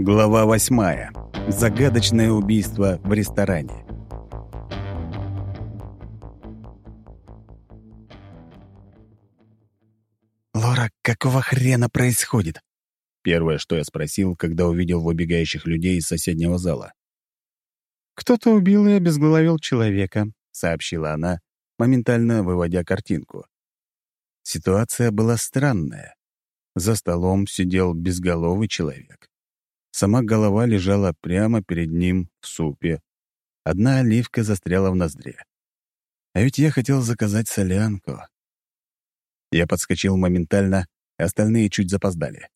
Глава восьмая. Загадочное убийство в ресторане. «Лора, какого хрена происходит?» Первое, что я спросил, когда увидел выбегающих людей из соседнего зала. «Кто-то убил и обезглавил человека», — сообщила она, моментально выводя картинку. Ситуация была странная. За столом сидел безголовый человек. Сама голова лежала прямо перед ним в супе. Одна оливка застряла в ноздре. А ведь я хотел заказать солянку. Я подскочил моментально, остальные чуть запоздали.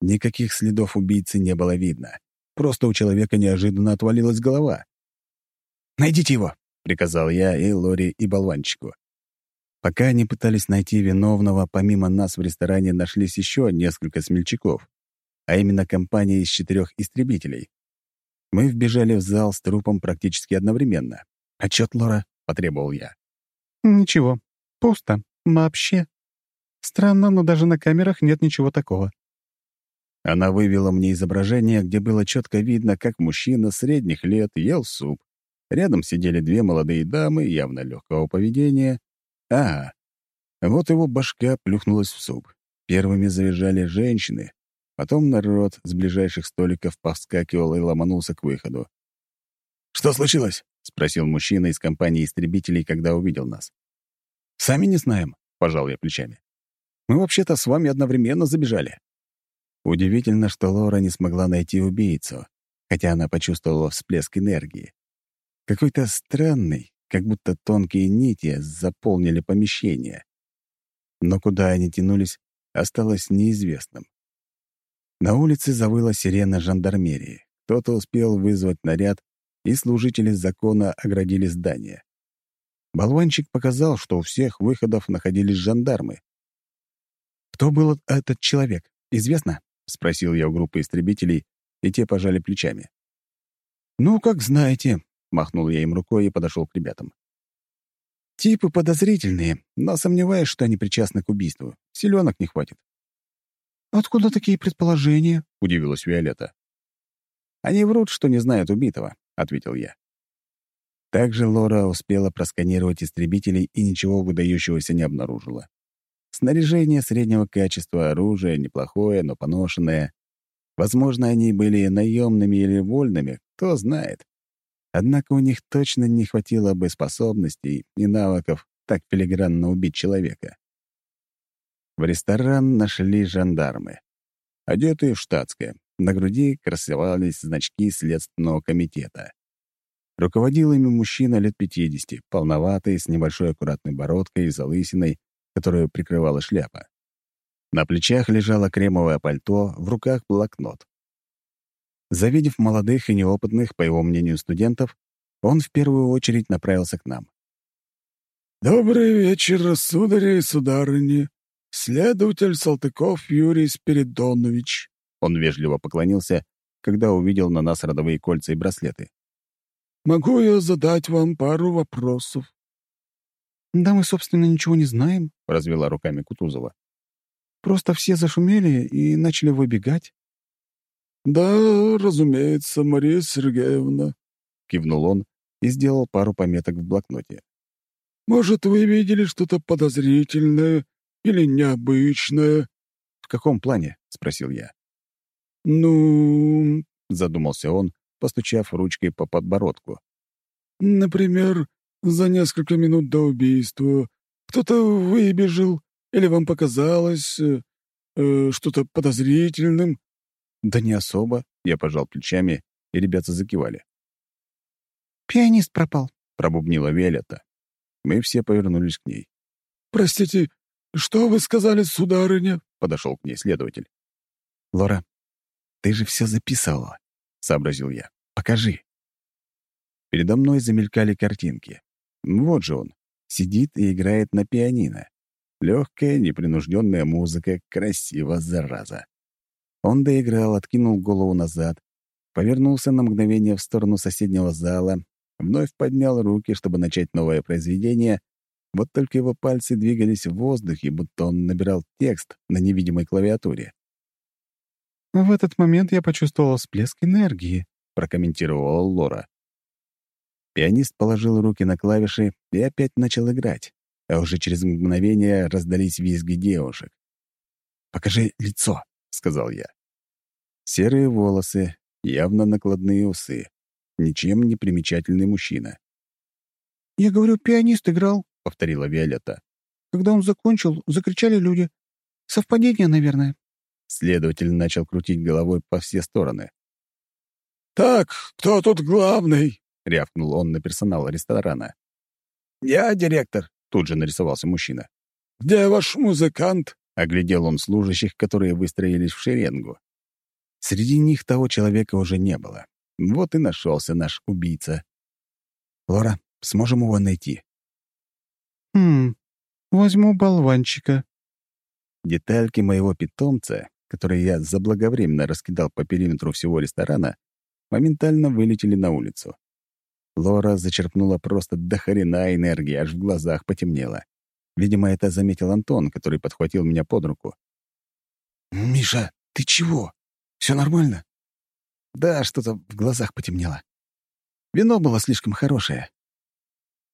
Никаких следов убийцы не было видно. Просто у человека неожиданно отвалилась голова. «Найдите его!» — приказал я и Лори, и болванчику. Пока они пытались найти виновного, помимо нас в ресторане нашлись еще несколько смельчаков, а именно компания из четырех истребителей. Мы вбежали в зал с трупом практически одновременно. «Отчет, Лора?» — потребовал я. «Ничего. Пусто. Вообще. Странно, но даже на камерах нет ничего такого». Она вывела мне изображение, где было четко видно, как мужчина средних лет ел суп. Рядом сидели две молодые дамы, явно легкого поведения. А, вот его башка плюхнулась в суп. Первыми завизжали женщины, потом народ с ближайших столиков повскакивал и ломанулся к выходу. «Что случилось?» — спросил мужчина из компании истребителей, когда увидел нас. «Сами не знаем», — пожал я плечами. «Мы вообще-то с вами одновременно забежали». Удивительно, что Лора не смогла найти убийцу, хотя она почувствовала всплеск энергии. Какой-то странный, как будто тонкие нити заполнили помещение. Но куда они тянулись, осталось неизвестным. На улице завыла сирена жандармерии. Кто-то успел вызвать наряд, и служители закона оградили здание. Болванчик показал, что у всех выходов находились жандармы. «Кто был этот человек? Известно?» — спросил я у группы истребителей, и те пожали плечами. «Ну, как знаете», — махнул я им рукой и подошел к ребятам. «Типы подозрительные, но сомневаюсь, что они причастны к убийству. Селенок не хватит». «Откуда такие предположения?» — удивилась Виолетта. «Они врут, что не знают убитого», — ответил я. Также Лора успела просканировать истребителей и ничего выдающегося не обнаружила. Снаряжение среднего качества, оружие неплохое, но поношенное. Возможно, они были наемными или вольными, кто знает. Однако у них точно не хватило бы способностей и навыков так филигранно убить человека. В ресторан нашли жандармы. Одетые в штатское. На груди красовались значки Следственного комитета. Руководил ими мужчина лет 50, полноватый, с небольшой аккуратной бородкой и залысиной, которую прикрывала шляпа. На плечах лежало кремовое пальто, в руках блокнот. Завидев молодых и неопытных, по его мнению, студентов, он в первую очередь направился к нам. «Добрый вечер, судари и сударыни. «Следователь Салтыков Юрий Спиридонович». Он вежливо поклонился, когда увидел на нас родовые кольца и браслеты. «Могу я задать вам пару вопросов?» «Да мы, собственно, ничего не знаем», — развела руками Кутузова. «Просто все зашумели и начали выбегать». «Да, разумеется, Мария Сергеевна», — кивнул он и сделал пару пометок в блокноте. «Может, вы видели что-то подозрительное или необычное?» «В каком плане?» — спросил я. «Ну...» — задумался он, постучав ручкой по подбородку. «Например, за несколько минут до убийства кто-то выбежал, или вам показалось э, э, что-то подозрительным?» «Да не особо», — я пожал плечами, и ребята закивали. «Пианист пропал», — пробубнила Виолетта. Мы все повернулись к ней. «Простите, «Что вы сказали, сударыня?» — подошел к ней следователь. «Лора, ты же все записывала», — сообразил я. «Покажи». Передо мной замелькали картинки. Вот же он, сидит и играет на пианино. Легкая, непринужденная музыка, красиво, зараза. Он доиграл, откинул голову назад, повернулся на мгновение в сторону соседнего зала, вновь поднял руки, чтобы начать новое произведение, вот только его пальцы двигались в воздухе, будто он набирал текст на невидимой клавиатуре. В этот момент я почувствовала всплеск энергии, прокомментировала Лора. Пианист положил руки на клавиши и опять начал играть, а уже через мгновение раздались визги девушек. «Покажи лицо», — сказал я. Серые волосы, явно накладные усы, ничем не примечательный мужчина. «Я говорю, пианист играл», — повторила Виолетта. «Когда он закончил, закричали люди. Совпадение, наверное». Следователь начал крутить головой по все стороны. «Так, кто тут главный?» — рявкнул он на персонал ресторана. «Я директор», — тут же нарисовался мужчина. «Где ваш музыкант?» — оглядел он служащих, которые выстроились в шеренгу. Среди них того человека уже не было. Вот и нашелся наш убийца. «Лора, сможем его найти?» «Хм, возьму болванчика». Детальки моего питомца, которые я заблаговременно раскидал по периметру всего ресторана, моментально вылетели на улицу. Лора зачерпнула просто до хрена энергии, аж в глазах потемнело. Видимо, это заметил Антон, который подхватил меня под руку. «Миша, ты чего? Все нормально?» Да, что-то в глазах потемнело. Вино было слишком хорошее.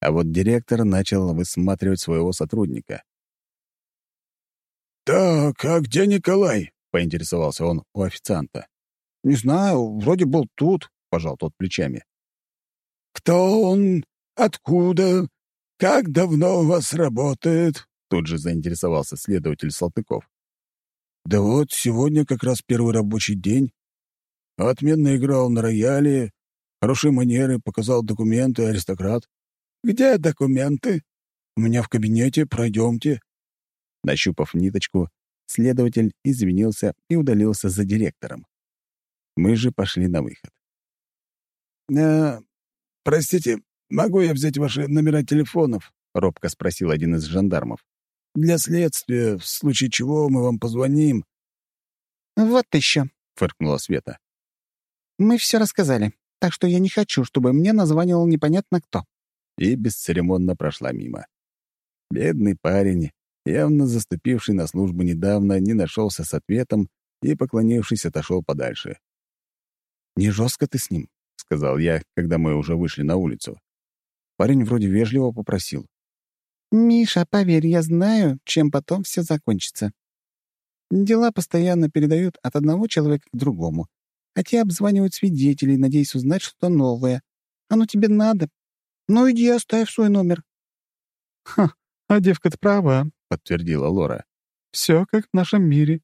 А вот директор начал высматривать своего сотрудника. «Так, а где Николай?» — поинтересовался он у официанта. «Не знаю, вроде был тут», — пожал тот плечами. «Кто он? Откуда? Как давно у вас работает?» Тут же заинтересовался следователь Салтыков. «Да вот, сегодня как раз первый рабочий день. Отменно играл на рояле, хорошие манеры, показал документы, аристократ. Где документы? У меня в кабинете, пройдемте». Нащупав ниточку, следователь извинился и удалился за директором. Мы же пошли на выход. «Э, «Простите, могу я взять ваши номера телефонов?» — робко спросил один из жандармов. «Для следствия, в случае чего мы вам позвоним». «Вот еще», — фыркнула Света. Мы все рассказали, так что я не хочу, чтобы мне названивал непонятно кто». И бесцеремонно прошла мимо. Бедный парень, явно заступивший на службу недавно, не нашелся с ответом и, поклонившись, отошел подальше. «Не жестко ты с ним», — сказал я, когда мы уже вышли на улицу. Парень вроде вежливо попросил. «Миша, поверь, я знаю, чем потом все закончится. Дела постоянно передают от одного человека к другому, а те обзванивают свидетелей, надеясь узнать что-то новое. Оно тебе надо. Ну иди оставь свой номер». «Ха, а девка-то права», — подтвердила Лора. «Все как в нашем мире».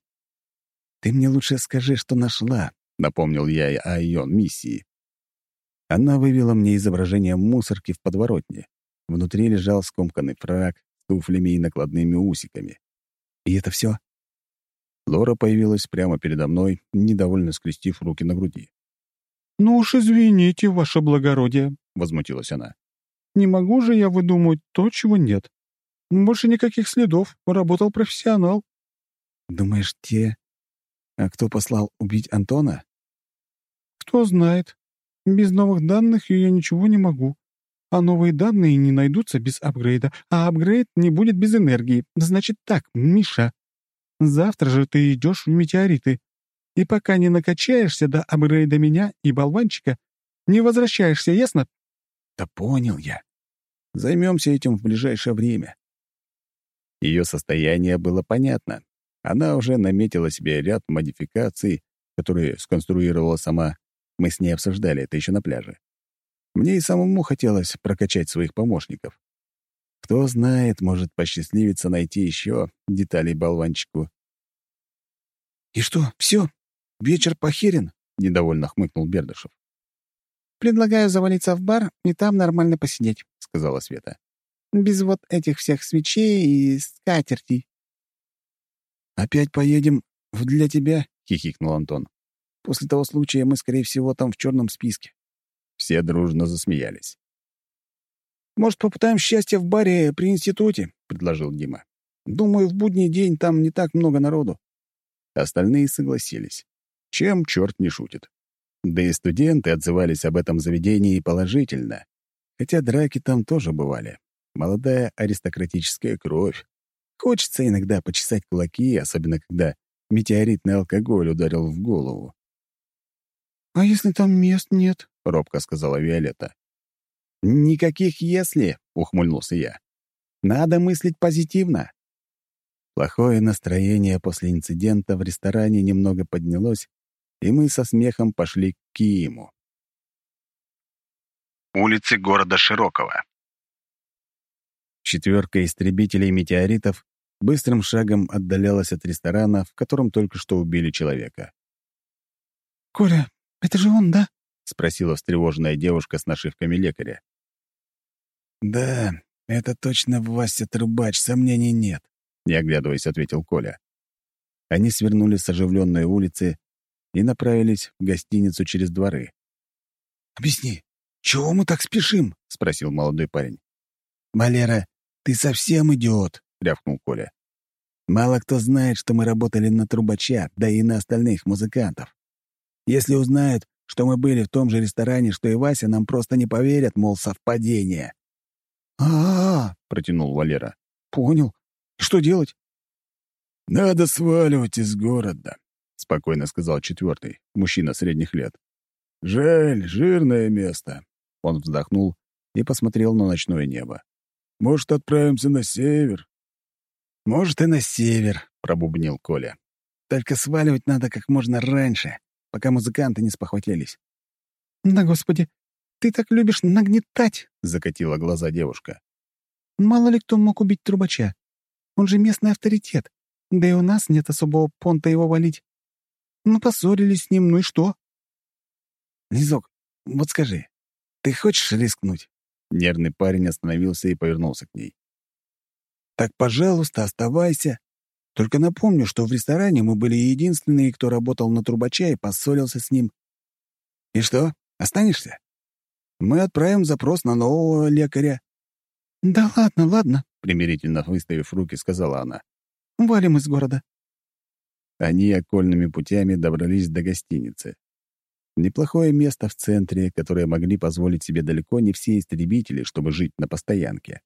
«Ты мне лучше скажи, что нашла», — напомнил я о ее миссии. Она вывела мне изображение мусорки в подворотне. Внутри лежал скомканный фраг с туфлями и накладными усиками. И это все? Лора появилась прямо передо мной, недовольно скрестив руки на груди. «Ну уж извините, ваше благородие», — возмутилась она. «Не могу же я выдумывать то, чего нет. Больше никаких следов. Работал профессионал». «Думаешь, те... А кто послал убить Антона?» «Кто знает. Без новых данных я ничего не могу. А новые данные не найдутся без апгрейда, а апгрейд не будет без энергии. Значит так, Миша, Завтра же ты идешь в метеориты. И пока не накачаешься до апгрейда меня и болванчика, не возвращаешься, ясно? Да понял я. Займемся этим в ближайшее время. Ее состояние было понятно. Она уже наметила себе ряд модификаций, которые сконструировала сама. Мы с ней обсуждали это еще на пляже. Мне и самому хотелось прокачать своих помощников. Кто знает, может посчастливиться найти еще деталей болванчику. «И что, все? Вечер похерен?» — недовольно хмыкнул Бердышев. «Предлагаю завалиться в бар и там нормально посидеть», — сказала Света. «Без вот этих всех свечей и скатертей». «Опять поедем в «Для тебя»?» — хихикнул Антон. «После того случая мы, скорее всего, там в черном списке». Все дружно засмеялись. «Может, попытаем счастье в баре при институте?» — предложил Дима. «Думаю, в будний день там не так много народу». Остальные согласились. Чем черт не шутит. Да и студенты отзывались об этом заведении положительно. Хотя драки там тоже бывали. Молодая аристократическая кровь. Хочется иногда почесать кулаки, особенно когда метеоритный алкоголь ударил в голову. «А если там мест нет?» — робко сказала Виолетта. «Никаких «если», — ухмыльнулся я. «Надо мыслить позитивно». Плохое настроение после инцидента в ресторане немного поднялось, и мы со смехом пошли к Кииму. Улицы города Широкого. Четверка истребителей метеоритов быстрым шагом отдалялась от ресторана, в котором только что убили человека. «Коля, это же он, да?» — спросила встревоженная девушка с нашивками лекаря. «Да, это точно Вася Трубач, сомнений нет», — не оглядываясь, ответил Коля. Они свернули с оживленной улицы и направились в гостиницу через дворы. «Объясни, чего мы так спешим?» — спросил молодой парень. «Валера, ты совсем идиот», — рявкнул Коля. «Мало кто знает, что мы работали на трубача, да и на остальных музыкантов. Если узнают, что мы были в том же ресторане, что и Вася, нам просто не поверят, мол, совпадение». «А-а-а», — протянул Валера. «Понял. Что делать?» «Надо сваливать из города», — спокойно сказал четвертый, мужчина средних лет. «Жаль, жирное место». Он вздохнул и посмотрел на ночное небо. «Может, отправимся на север?» «Может, и на север», — пробубнил Коля. «Только сваливать надо как можно раньше, пока музыканты не спохватились». «Да, господи, ты так любишь нагнетать!» — закатила глаза девушка. «Мало ли кто мог убить трубача. Он же местный авторитет. Да и у нас нет особого понта его валить. Ну, поссорились с ним, ну и что?» «Лизок, вот скажи, ты хочешь рискнуть?» Нервный парень остановился и повернулся к ней. «Так, пожалуйста, оставайся. Только напомню, что в ресторане мы были единственные, кто работал на трубача и поссорился с ним. И что, останешься?» Мы отправим запрос на нового лекаря». «Да ладно, ладно», — примирительно выставив руки, сказала она. «Валим из города». Они окольными путями добрались до гостиницы. Неплохое место в центре, которое могли позволить себе далеко не все истребители, чтобы жить на постоянке.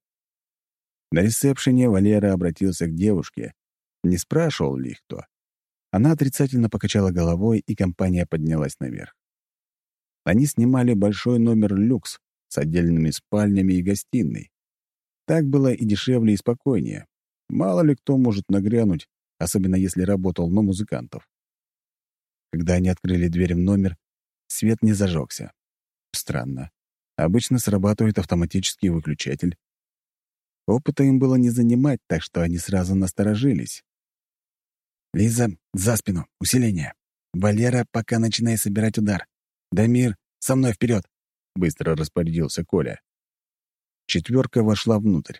На ресепшене Валера обратился к девушке. Не спрашивал ли кто. Она отрицательно покачала головой, и компания поднялась наверх. Они снимали большой номер люкс с отдельными спальнями и гостиной. Так было и дешевле, и спокойнее. Мало ли кто может нагрянуть, особенно если работал на музыкантов. Когда они открыли дверь в номер, свет не зажегся. Странно. Обычно срабатывает автоматический выключатель. Опыта им было не занимать, так что они сразу насторожились. «Лиза, за спину, усиление. Валера, пока начинай собирать удар. «Дамир, со мной вперед! быстро распорядился Коля. Четверка вошла внутрь.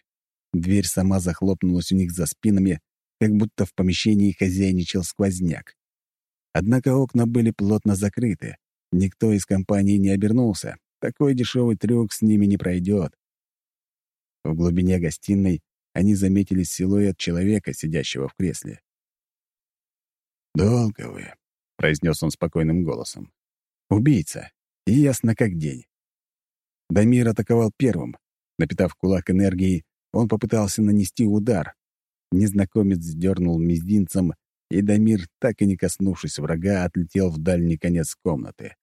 Дверь сама захлопнулась у них за спинами, как будто в помещении хозяйничал сквозняк. Однако окна были плотно закрыты. Никто из компании не обернулся. Такой дешевый трюк с ними не пройдет. В глубине гостиной они заметили силуэт человека, сидящего в кресле. «Долго вы», — произнес он спокойным голосом. Убийца. Ясно как день. Дамир атаковал первым. Напитав кулак энергией, он попытался нанести удар. Незнакомец дернул мизинцем, и Дамир, так и не коснувшись врага, отлетел в дальний конец комнаты.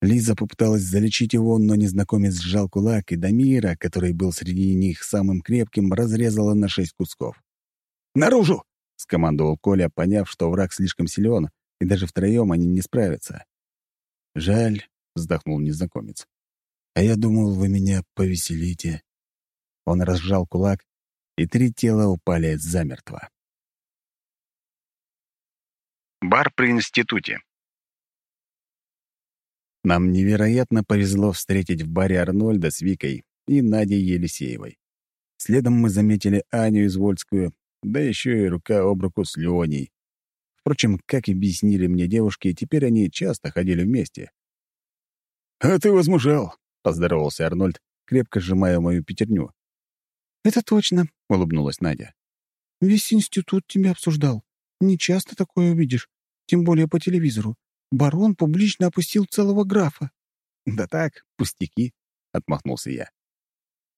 Лиза попыталась залечить его, но незнакомец сжал кулак, и Дамира, который был среди них самым крепким, разрезала на шесть кусков. «Наружу!» — скомандовал Коля, поняв, что враг слишком силен, и даже втроем они не справятся. «Жаль», — вздохнул незнакомец. «А я думал, вы меня повеселите». Он разжал кулак, и три тела упали замертво. Бар при институте. Нам невероятно повезло встретить в баре Арнольда с Викой и Надей Елисеевой. Следом мы заметили Аню Извольскую, да еще и рука об руку с Леоней. Впрочем, как объяснили мне девушки, теперь они часто ходили вместе. «А ты возмужал», — поздоровался Арнольд, крепко сжимая мою пятерню. «Это точно», — улыбнулась Надя. «Весь институт тебя обсуждал. Не часто такое увидишь, тем более по телевизору. Барон публично опустил целого графа». «Да так, пустяки», — отмахнулся я.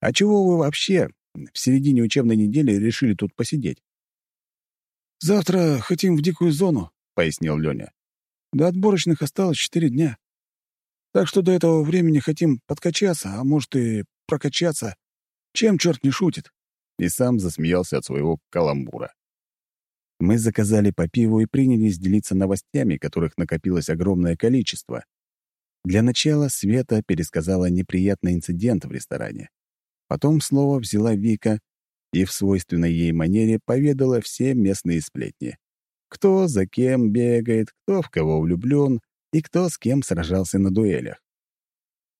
«А чего вы вообще в середине учебной недели решили тут посидеть?» «Завтра хотим в дикую зону», — пояснил Леня. «До отборочных осталось четыре дня. Так что до этого времени хотим подкачаться, а может и прокачаться. Чем черт не шутит?» И сам засмеялся от своего каламбура. Мы заказали по пиву и принялись делиться новостями, которых накопилось огромное количество. Для начала Света пересказала неприятный инцидент в ресторане. Потом слово взяла Вика и в свойственной ей манере поведала все местные сплетни. Кто за кем бегает, кто в кого влюблен и кто с кем сражался на дуэлях.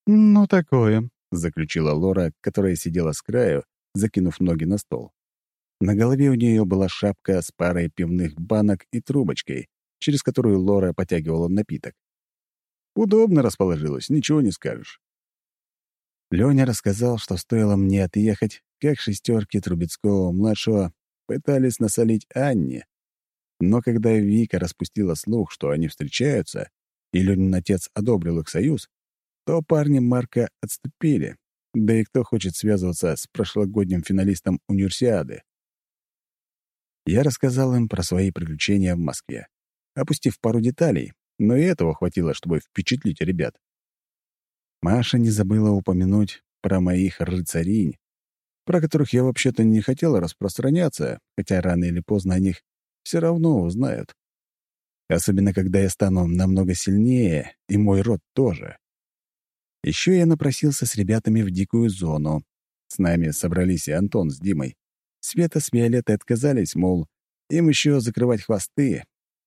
«Ну, такое», — заключила Лора, которая сидела с краю, закинув ноги на стол. На голове у нее была шапка с парой пивных банок и трубочкой, через которую Лора потягивала напиток. Удобно расположилась, ничего не скажешь. Лёня рассказал, что стоило мне отъехать, как шестерки Трубецкого-младшего пытались насолить Анне. Но когда Вика распустила слух, что они встречаются, и Ленин отец одобрил их союз, то парни Марка отступили. Да и кто хочет связываться с прошлогодним финалистом универсиады? Я рассказал им про свои приключения в Москве, опустив пару деталей, но и этого хватило, чтобы впечатлить ребят. Маша не забыла упомянуть про моих рыцаринь, про которых я вообще-то не хотела распространяться, хотя рано или поздно о них все равно узнают. Особенно, когда я стану намного сильнее, и мой род тоже. Еще я напросился с ребятами в дикую зону. С нами собрались и Антон с Димой. Света с Виолеттой отказались, мол, им еще закрывать хвосты,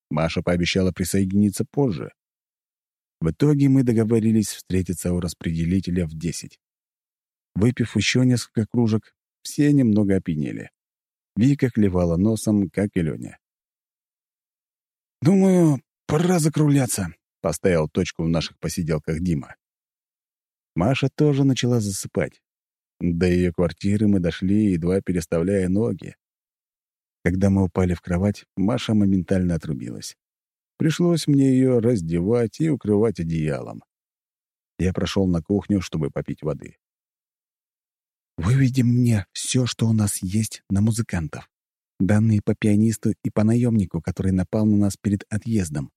Маша пообещала присоединиться позже. В итоге мы договорились встретиться у распределителя в десять. Выпив еще несколько кружек, все немного опьянели. Вика клевала носом, как и Леня. «Думаю, пора закругляться», — поставил точку в наших посиделках Дима. Маша тоже начала засыпать. До ее квартиры мы дошли, едва переставляя ноги. Когда мы упали в кровать, Маша моментально отрубилась. Пришлось мне ее раздевать и укрывать одеялом. Я прошел на кухню, чтобы попить воды. «Выведи мне все, что у нас есть на музыкантов. Данные по пианисту и по наемнику, который напал на нас перед отъездом».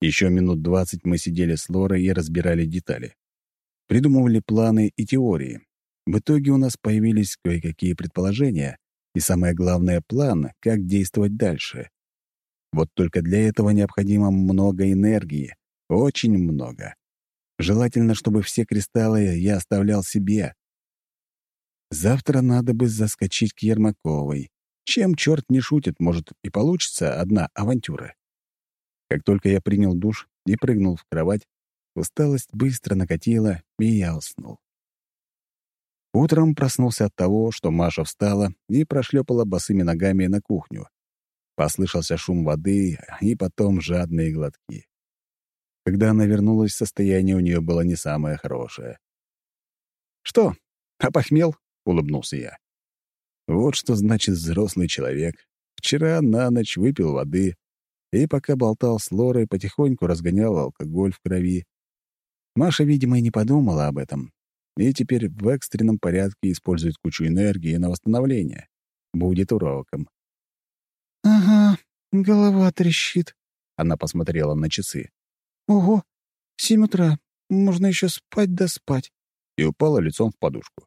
Еще минут двадцать мы сидели с Лорой и разбирали детали. Придумывали планы и теории. В итоге у нас появились кое-какие предположения, и самое главное — план, как действовать дальше. Вот только для этого необходимо много энергии, очень много. Желательно, чтобы все кристаллы я оставлял себе. Завтра надо бы заскочить к Ермаковой. Чем черт не шутит, может и получится одна авантюра. Как только я принял душ и прыгнул в кровать, усталость быстро накатила, и я уснул. Утром проснулся от того, что Маша встала и прошлепала босыми ногами на кухню. Послышался шум воды и потом жадные глотки. Когда она вернулась, состояние у нее было не самое хорошее. «Что, опохмел?» — улыбнулся я. «Вот что значит взрослый человек. Вчера на ночь выпил воды и пока болтал с Лорой, потихоньку разгонял алкоголь в крови. Маша, видимо, и не подумала об этом, и теперь в экстренном порядке использует кучу энергии на восстановление. Будет уроком. «Ага, голова трещит», — она посмотрела на часы. «Ого, семь утра, можно еще спать да спать», и упала лицом в подушку.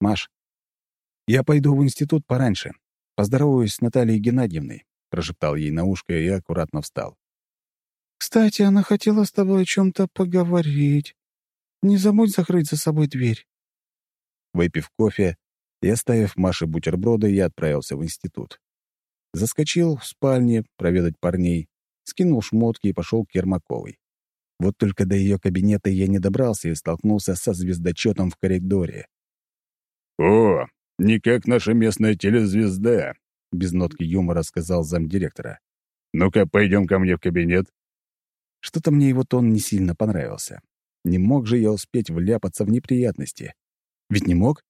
«Маш, я пойду в институт пораньше. Поздороваюсь с Натальей Геннадьевной», — прошептал ей на ушко и аккуратно встал. «Кстати, она хотела с тобой о чем-то поговорить. Не забудь закрыть за собой дверь». Выпив кофе и оставив Маше бутерброды, я отправился в институт. Заскочил в спальне проведать парней, скинул шмотки и пошел к Ермаковой. Вот только до ее кабинета я не добрался и столкнулся со звездочетом в коридоре. «О, не как наша местная телезвезда», — без нотки юмора сказал замдиректора. «Ну-ка, пойдем ко мне в кабинет». Что-то мне его тон не сильно понравился. Не мог же я успеть вляпаться в неприятности. Ведь не мог?